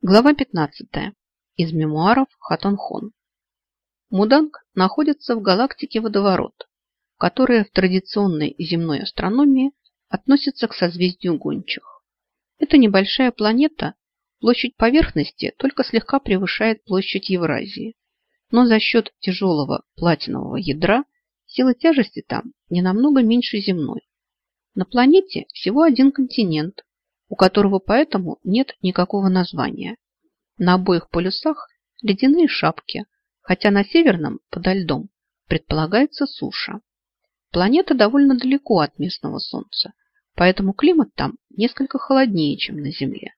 Глава 15. Из мемуаров Хатонхон. Муданг находится в галактике Водоворот, которая в традиционной земной астрономии относится к созвездию гончих. Это небольшая планета, площадь поверхности только слегка превышает площадь Евразии, но за счет тяжелого платинового ядра сила тяжести там не намного меньше земной. На планете всего один континент, у которого поэтому нет никакого названия. На обоих полюсах ледяные шапки, хотя на северном, подо льдом, предполагается суша. Планета довольно далеко от местного Солнца, поэтому климат там несколько холоднее, чем на Земле,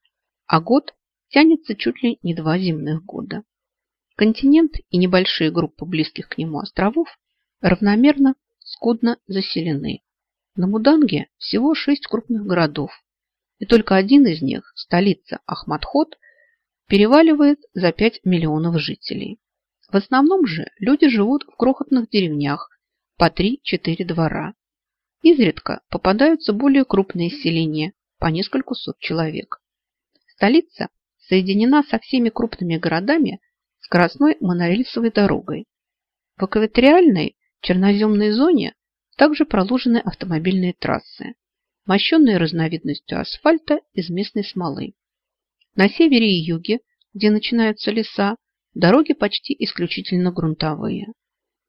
а год тянется чуть ли не два земных года. Континент и небольшие группы близких к нему островов равномерно, скудно заселены. На Муданге всего шесть крупных городов, и только один из них, столица Ахмадхот, переваливает за 5 миллионов жителей. В основном же люди живут в крохотных деревнях по 3-4 двора. Изредка попадаются более крупные селения по нескольку сот человек. Столица соединена со всеми крупными городами скоростной монорельсовой дорогой. В экваториальной черноземной зоне также проложены автомобильные трассы мощенные разновидностью асфальта из местной смолы. На севере и юге, где начинаются леса, дороги почти исключительно грунтовые.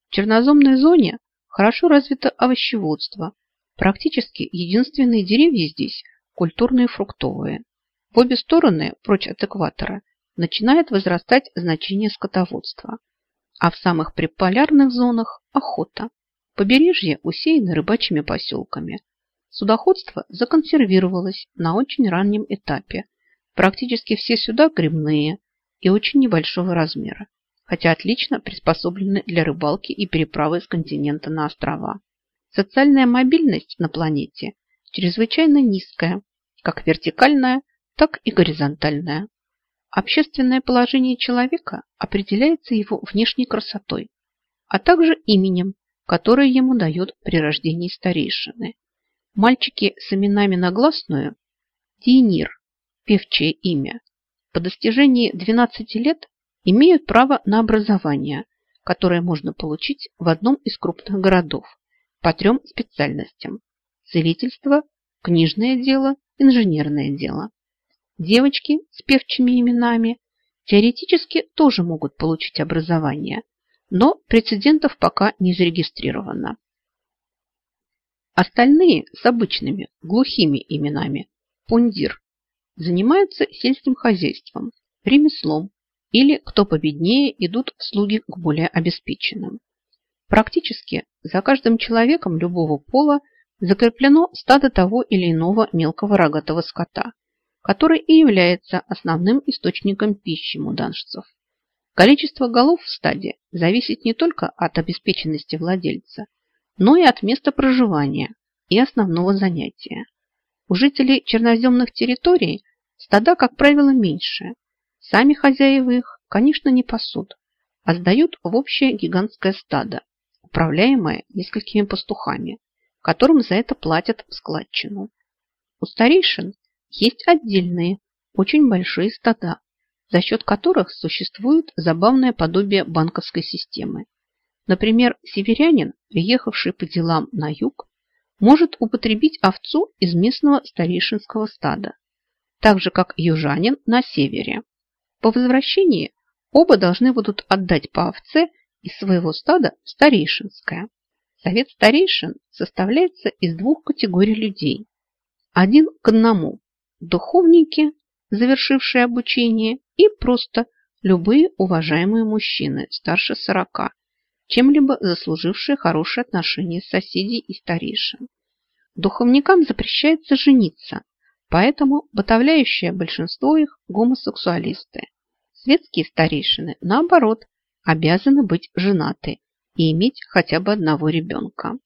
В черноземной зоне хорошо развито овощеводство. Практически единственные деревья здесь – культурные фруктовые. В обе стороны, прочь от экватора, начинает возрастать значение скотоводства. А в самых приполярных зонах – охота. Побережье усеяно рыбачьими поселками, Судоходство законсервировалось на очень раннем этапе. Практически все суда грибные и очень небольшого размера, хотя отлично приспособлены для рыбалки и переправы с континента на острова. Социальная мобильность на планете чрезвычайно низкая, как вертикальная, так и горизонтальная. Общественное положение человека определяется его внешней красотой, а также именем, которое ему дает при рождении старейшины. Мальчики с именами на гласную – Тиенир, певчее имя, по достижении 12 лет имеют право на образование, которое можно получить в одном из крупных городов по трем специальностям – целительство, книжное дело, инженерное дело. Девочки с певчими именами теоретически тоже могут получить образование, но прецедентов пока не зарегистрировано. Остальные с обычными глухими именами пундир занимаются сельским хозяйством, ремеслом или, кто победнее, идут в слуги к более обеспеченным. Практически за каждым человеком любого пола закреплено стадо того или иного мелкого рогатого скота, который и является основным источником пищи муданшцев. Количество голов в стаде зависит не только от обеспеченности владельца, но и от места проживания и основного занятия. У жителей черноземных территорий стада, как правило, меньше. Сами хозяева их, конечно, не пасут, а сдают в общее гигантское стадо, управляемое несколькими пастухами, которым за это платят в складчину. У старейшин есть отдельные, очень большие стада, за счет которых существует забавное подобие банковской системы. Например, северянин, приехавший по делам на юг, может употребить овцу из местного старейшинского стада, так же, как южанин на севере. По возвращении оба должны будут отдать по овце из своего стада старейшинское. Совет старейшин составляется из двух категорий людей. Один к одному – духовники, завершившие обучение, и просто любые уважаемые мужчины старше сорока, чем-либо заслужившие хорошие отношения соседей и старейшин. Духовникам запрещается жениться, поэтому подавляющее большинство их – гомосексуалисты. Светские старейшины, наоборот, обязаны быть женаты и иметь хотя бы одного ребенка.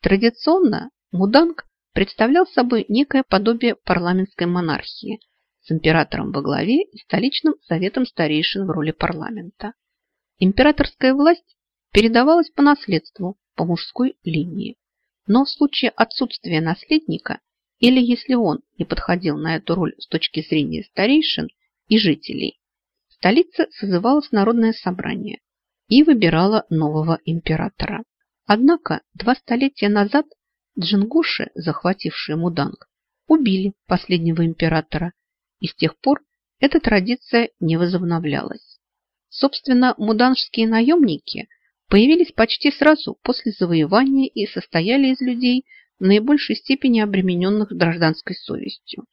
Традиционно Муданг представлял собой некое подобие парламентской монархии с императором во главе и столичным советом старейшин в роли парламента. Императорская власть передавалась по наследству по мужской линии. Но в случае отсутствия наследника или если он не подходил на эту роль с точки зрения старейшин и жителей. В столице созывалось народное собрание и выбирало нового императора. Однако два столетия назад джингуши, захватившие Муданг, убили последнего императора, и с тех пор эта традиция не возобновлялась. Собственно, муданжские наемники появились почти сразу после завоевания и состояли из людей в наибольшей степени обремененных гражданской совестью.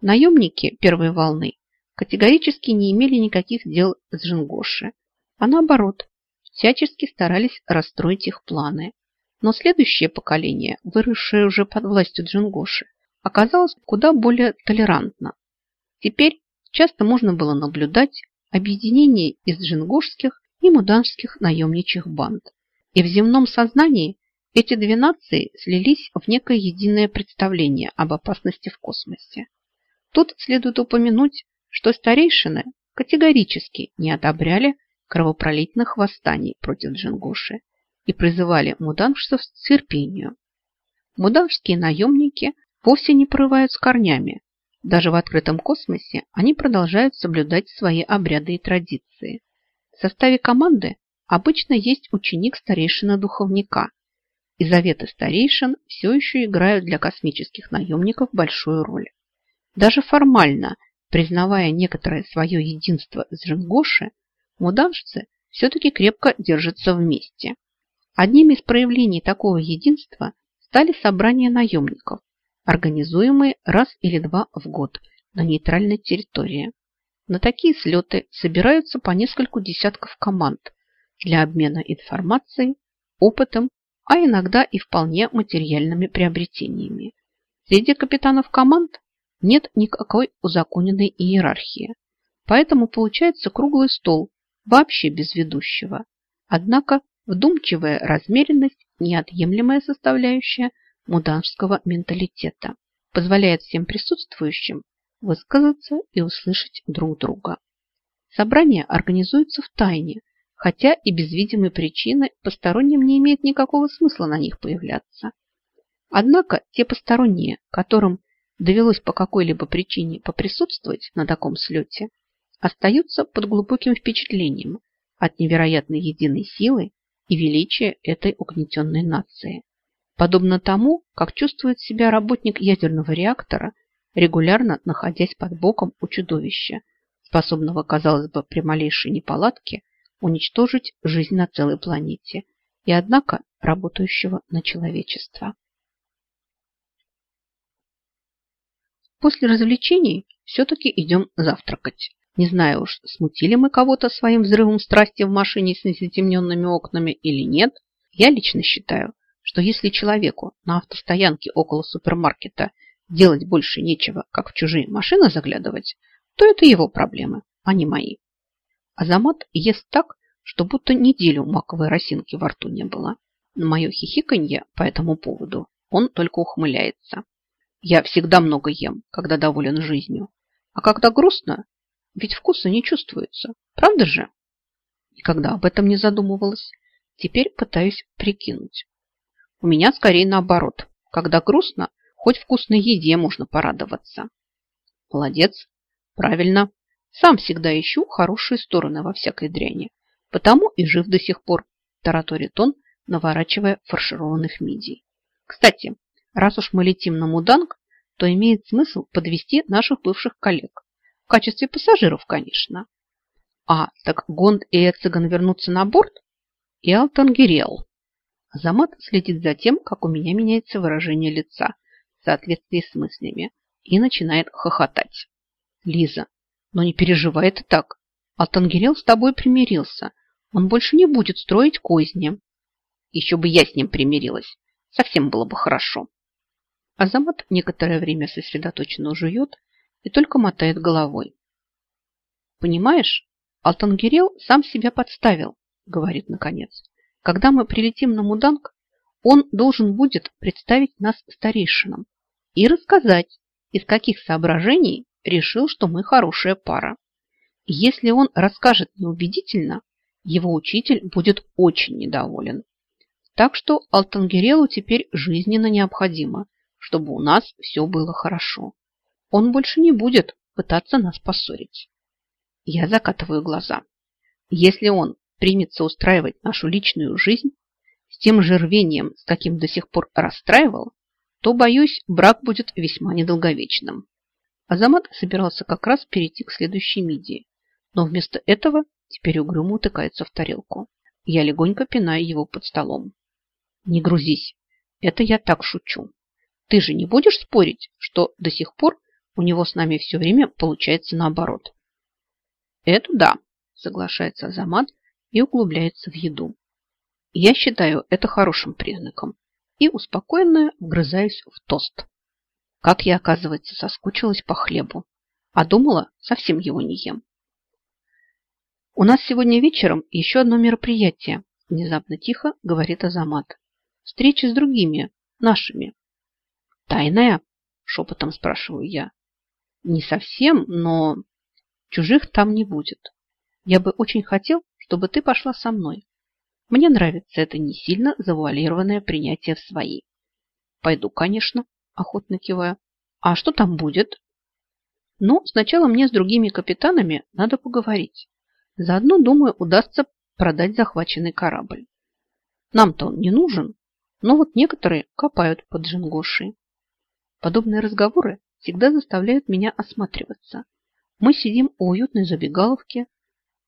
Наемники первой волны категорически не имели никаких дел с Джингоши, а наоборот, всячески старались расстроить их планы. Но следующее поколение, выросшее уже под властью Джингоши, оказалось куда более толерантно. Теперь часто можно было наблюдать объединение из джингошских и муданских наемничьих банд. И в земном сознании эти две нации слились в некое единое представление об опасности в космосе. Тут следует упомянуть, что старейшины категорически не одобряли кровопролитных восстаний против Джингуши и призывали мудангшцев к терпению. Мудангские наемники вовсе не порывают с корнями. Даже в открытом космосе они продолжают соблюдать свои обряды и традиции. В составе команды обычно есть ученик старейшина-духовника, и заветы старейшин все еще играют для космических наемников большую роль. Даже формально, признавая некоторое свое единство с Джингоши, муданжцы все-таки крепко держатся вместе. Одним из проявлений такого единства стали собрания наемников, организуемые раз или два в год на нейтральной территории. На такие слеты собираются по нескольку десятков команд для обмена информацией, опытом, а иногда и вполне материальными приобретениями. Среди капитанов команд нет никакой узаконенной иерархии. Поэтому получается круглый стол, вообще без ведущего. Однако вдумчивая размеренность – неотъемлемая составляющая муданского менталитета, позволяет всем присутствующим высказаться и услышать друг друга. Собрание организуется в тайне, хотя и без видимой причины посторонним не имеет никакого смысла на них появляться. Однако те посторонние, которым довелось по какой-либо причине поприсутствовать на таком слете, остаются под глубоким впечатлением от невероятной единой силы и величия этой угнетенной нации. Подобно тому, как чувствует себя работник ядерного реактора, регулярно находясь под боком у чудовища, способного, казалось бы, при малейшей неполадке уничтожить жизнь на целой планете и, однако, работающего на человечество. После развлечений все-таки идем завтракать. Не знаю уж, смутили мы кого-то своим взрывом страсти в машине с незатемненными окнами или нет. Я лично считаю, что если человеку на автостоянке около супермаркета делать больше нечего, как в чужие машины заглядывать, то это его проблемы, а не мои. Азамат ест так, что будто неделю маковой росинки во рту не было. На мое хихиканье по этому поводу он только ухмыляется. Я всегда много ем, когда доволен жизнью. А когда грустно, ведь вкуса не чувствуется. Правда же? Никогда об этом не задумывалась. Теперь пытаюсь прикинуть. У меня скорее наоборот. Когда грустно, хоть вкусной еде можно порадоваться. Молодец. Правильно. Сам всегда ищу хорошие стороны во всякой дряни. Потому и жив до сих пор, тараторит он, наворачивая фаршированных мидий. Кстати, Раз уж мы летим на Муданг, то имеет смысл подвести наших бывших коллег. В качестве пассажиров, конечно. А, так Гонд и Эциган вернутся на борт? И Алтангерел. Замат следит за тем, как у меня меняется выражение лица соответствии с мыслями и начинает хохотать. Лиза, но не переживай это так. Алтангерел с тобой примирился. Он больше не будет строить козни. Еще бы я с ним примирилась. Совсем было бы хорошо. Азамат некоторое время сосредоточенно жует и только мотает головой. «Понимаешь, Алтангирел сам себя подставил», — говорит наконец. «Когда мы прилетим на Муданг, он должен будет представить нас старейшинам и рассказать, из каких соображений решил, что мы хорошая пара. если он расскажет неубедительно, его учитель будет очень недоволен. Так что Алтангерелу теперь жизненно необходимо, чтобы у нас все было хорошо. Он больше не будет пытаться нас поссорить. Я закатываю глаза. Если он примется устраивать нашу личную жизнь с тем же рвением, с каким до сих пор расстраивал, то, боюсь, брак будет весьма недолговечным. Азамат собирался как раз перейти к следующей мидии, но вместо этого теперь угрюмо утыкается в тарелку. Я легонько пинаю его под столом. Не грузись, это я так шучу. Ты же не будешь спорить, что до сих пор у него с нами все время получается наоборот? Это да, соглашается Азамат и углубляется в еду. Я считаю это хорошим признаком и успокоенно вгрызаюсь в тост. Как я, оказывается, соскучилась по хлебу, а думала, совсем его не ем. У нас сегодня вечером еще одно мероприятие, внезапно тихо говорит Азамат. Встреча с другими, нашими. Тайная? Шепотом спрашиваю я. Не совсем, но чужих там не будет. Я бы очень хотел, чтобы ты пошла со мной. Мне нравится это не сильно завуалированное принятие в свои. Пойду, конечно, охотно киваю. А что там будет? Ну, сначала мне с другими капитанами надо поговорить. Заодно, думаю, удастся продать захваченный корабль. Нам-то он не нужен, но вот некоторые копают под Джингошей. Подобные разговоры всегда заставляют меня осматриваться. Мы сидим у уютной забегаловки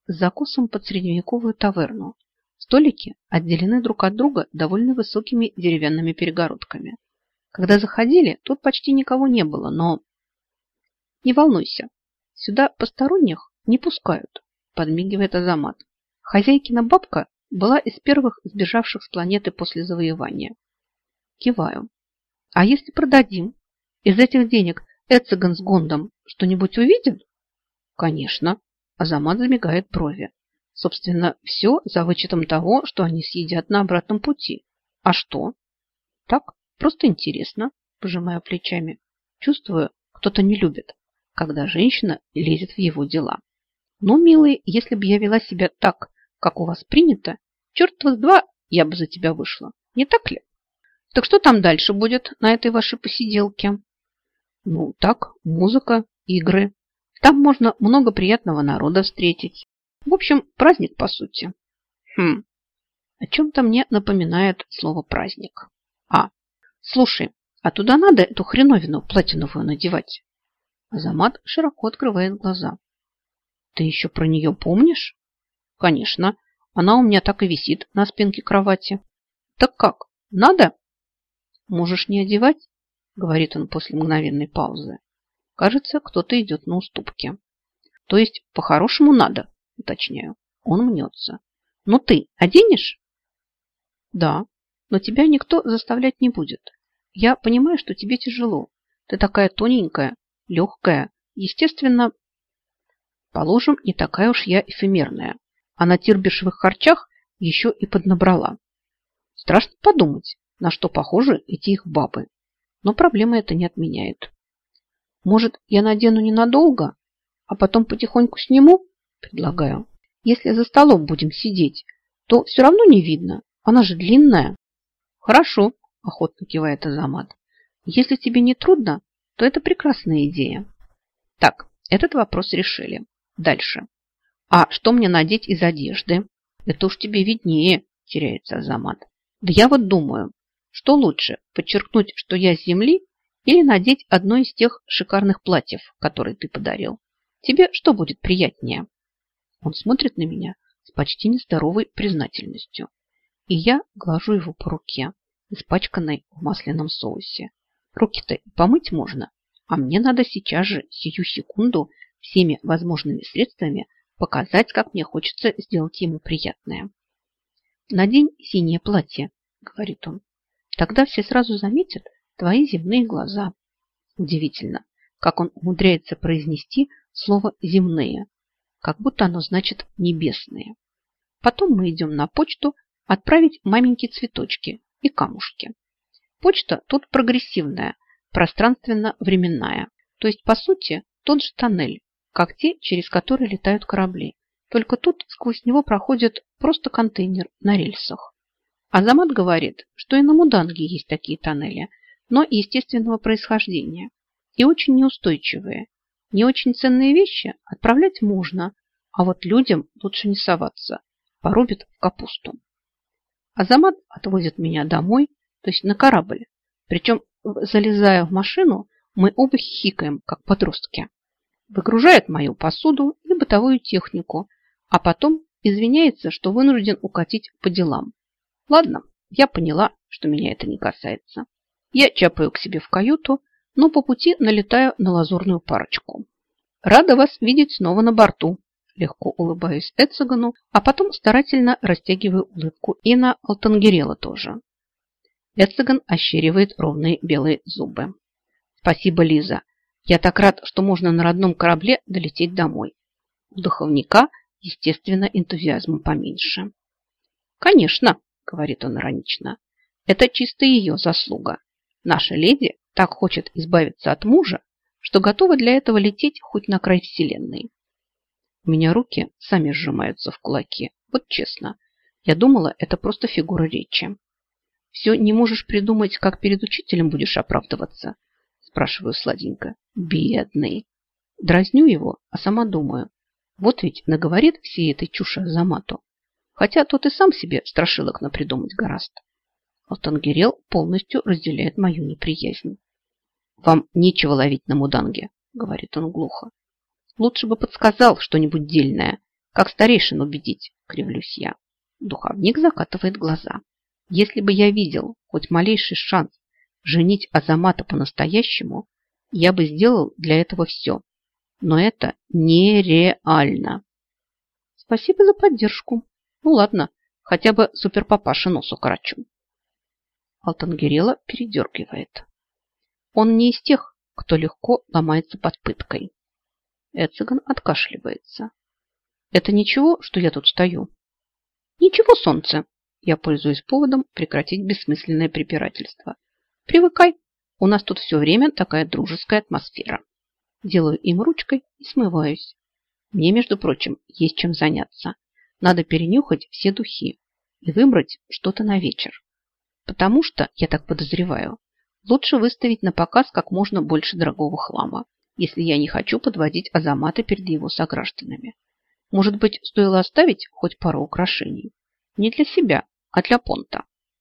с закосом под средневековую таверну Столики отделены друг от друга довольно высокими деревянными перегородками. Когда заходили, тут почти никого не было, но... Не волнуйся, сюда посторонних не пускают, подмигивает Азамат. Хозяйкина бабка была из первых сбежавших с планеты после завоевания. Киваю. А если продадим? Из этих денег Эциган с Гондом что-нибудь увидят? Конечно. Азамат замигает брови. Собственно, все за вычетом того, что они съедят на обратном пути. А что? Так, просто интересно, пожимая плечами. Чувствую, кто-то не любит, когда женщина лезет в его дела. Ну, милый, если бы я вела себя так, как у вас принято, черт вас два, я бы за тебя вышла. Не так ли? Так что там дальше будет на этой вашей посиделке? Ну, так, музыка, игры. Там можно много приятного народа встретить. В общем, праздник, по сути. Хм, о чем-то мне напоминает слово праздник. А, слушай, а туда надо эту хреновину платиновую надевать? Азамат широко открывает глаза. Ты еще про нее помнишь? Конечно, она у меня так и висит на спинке кровати. Так как, надо? Можешь не одевать, говорит он после мгновенной паузы. Кажется, кто-то идет на уступки. То есть, по-хорошему надо, уточняю. Он мнется. Ну ты оденешь? Да, но тебя никто заставлять не будет. Я понимаю, что тебе тяжело. Ты такая тоненькая, легкая. Естественно, положим, не такая уж я эфемерная. А на тирбишевых харчах еще и поднабрала. Страшно подумать, на что похожи эти их бабы. Но проблема это не отменяет. Может, я надену ненадолго, а потом потихоньку сниму? Предлагаю. Если за столом будем сидеть, то все равно не видно. Она же длинная. Хорошо, охотно кивает Азамат. Если тебе не трудно, то это прекрасная идея. Так, этот вопрос решили. Дальше. А что мне надеть из одежды? Это уж тебе виднее, теряется Азамат. Да я вот думаю, что лучше, подчеркнуть, что я с земли, или надеть одно из тех шикарных платьев, которые ты подарил? Тебе что будет приятнее? Он смотрит на меня с почти нездоровой признательностью. И я глажу его по руке, испачканной в масляном соусе. Руки-то и помыть можно, а мне надо сейчас же, сию секунду, всеми возможными средствами показать, как мне хочется сделать ему приятное. «Надень синее платье», — говорит он. «Тогда все сразу заметят твои земные глаза». Удивительно, как он умудряется произнести слово «земные», как будто оно значит «небесные». Потом мы идем на почту отправить маменькие цветочки и камушки. Почта тут прогрессивная, пространственно-временная. То есть, по сути, тот же тоннель, как те, через которые летают корабли. Только тут сквозь него проходит просто контейнер на рельсах. Азамат говорит, что и на Муданге есть такие тоннели, но естественного происхождения и очень неустойчивые. Не очень ценные вещи отправлять можно, А вот людям лучше не соваться. Порубит в капусту. Азамат отвозит меня домой, то есть на корабль. Причем, залезая в машину, мы оба хихикаем, как подростки. Выгружает мою посуду и бытовую технику, а потом извиняется, что вынужден укатить по делам. Ладно, я поняла, что меня это не касается. Я чапаю к себе в каюту, но по пути налетаю на лазурную парочку. Рада вас видеть снова на борту. Легко улыбаюсь Эцегану, а потом старательно растягиваю улыбку и на Алтангерела тоже. Эцеган ощеривает ровные белые зубы. Спасибо, Лиза. Я так рад, что можно на родном корабле долететь домой. У духовника, естественно, энтузиазма поменьше. Конечно, говорит он иронично, это чисто ее заслуга. Наша леди так хочет избавиться от мужа, что готова для этого лететь хоть на край вселенной. У меня руки сами сжимаются в кулаки. Вот честно, я думала, это просто фигура речи. Все не можешь придумать, как перед учителем будешь оправдываться? Спрашиваю сладенько. Бедный. Дразню его, а сама думаю. Вот ведь наговорит всей этой чуши Азамату. Хотя тот и сам себе страшилок напридумать гораст. Алтангерел полностью разделяет мою неприязнь. «Вам нечего ловить на муданге», — говорит он глухо. «Лучше бы подсказал что-нибудь дельное. Как старейшин убедить?» — кривлюсь я. Духовник закатывает глаза. Если бы я видел хоть малейший шанс женить Азамата по-настоящему, я бы сделал для этого все. Но это нереально. Спасибо за поддержку. Ну ладно, хотя бы суперпапаше нос укорочу. Алтангерела передергивает. Он не из тех, кто легко ломается под пыткой. Эциган откашливается. Это ничего, что я тут стою? Ничего, солнце. Я пользуюсь поводом прекратить бессмысленное препирательство. Привыкай, у нас тут все время такая дружеская атмосфера. Делаю им ручкой и смываюсь. Мне, между прочим, есть чем заняться. Надо перенюхать все духи и выбрать что-то на вечер. Потому что, я так подозреваю, лучше выставить на показ как можно больше дорогого хлама, если я не хочу подводить Азамата перед его согражданами. Может быть, стоило оставить хоть пару украшений? Не для себя, а для понта.